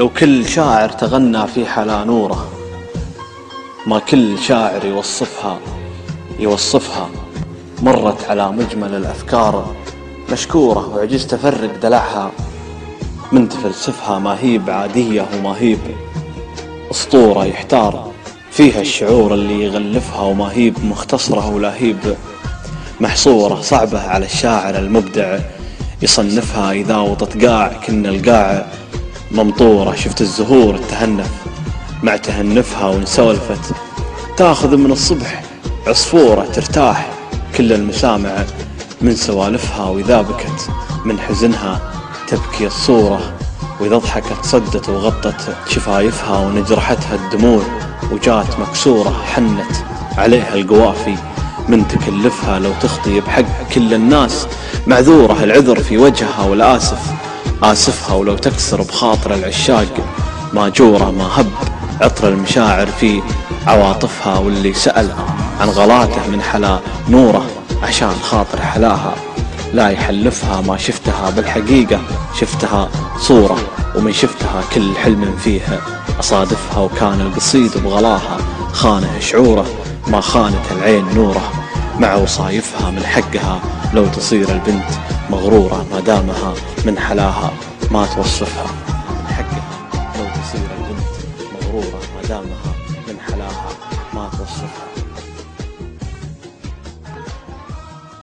لو كل شاعر تغنى في حلا نوره ما كل شاعر يوصفها يوصفها. مرت على مجمل الأفكار مشكورة وعجزت أفرق دلعها. من تفلسفها ما هي بعادية وما هي أسطورة يحتار. فيها الشعور اللي يغلفها وما هي بمختصرة ولا هي محصورة صعبة على الشاعر المبدع يصنفها إذا وطت قاع كن القاع. ممطورة شفت الزهور تهنف مع تهنفها ونسولفت تاخذ من الصبح عصفورة ترتاح. كل المسامع من سوالفها وإذا بكت من حزنها تبكي الصورة. وإذا ضحكت صدت وغطت شفايفها ونجرحتها الدموع. وجات مكسورة حنت عليها القوافي من تكلفها لو تخطي بحق كل الناس. معذورة العذر في وجهها والآسف آسفها ولو تكسر بخاطر العشاق. ماجورة ما هب عطر المشاعر في عواطفها واللي سأل عن غلاته من حلا نوره عشان خاطر حلاها. لا يحلفها ما شفتها بالحقيقة شفتها صورة ومن شفتها كل حلم فيها. أصادفها وكان القصيد بغلاها خانه شعوره ما خانت العين نوره. مع وصايفها من حقها لو تصير البنت مغرورة ما دامها من حلاها ما توصفها. حقها لو تصير البنت مغرورة ما دامها من حلاها ما توصفها.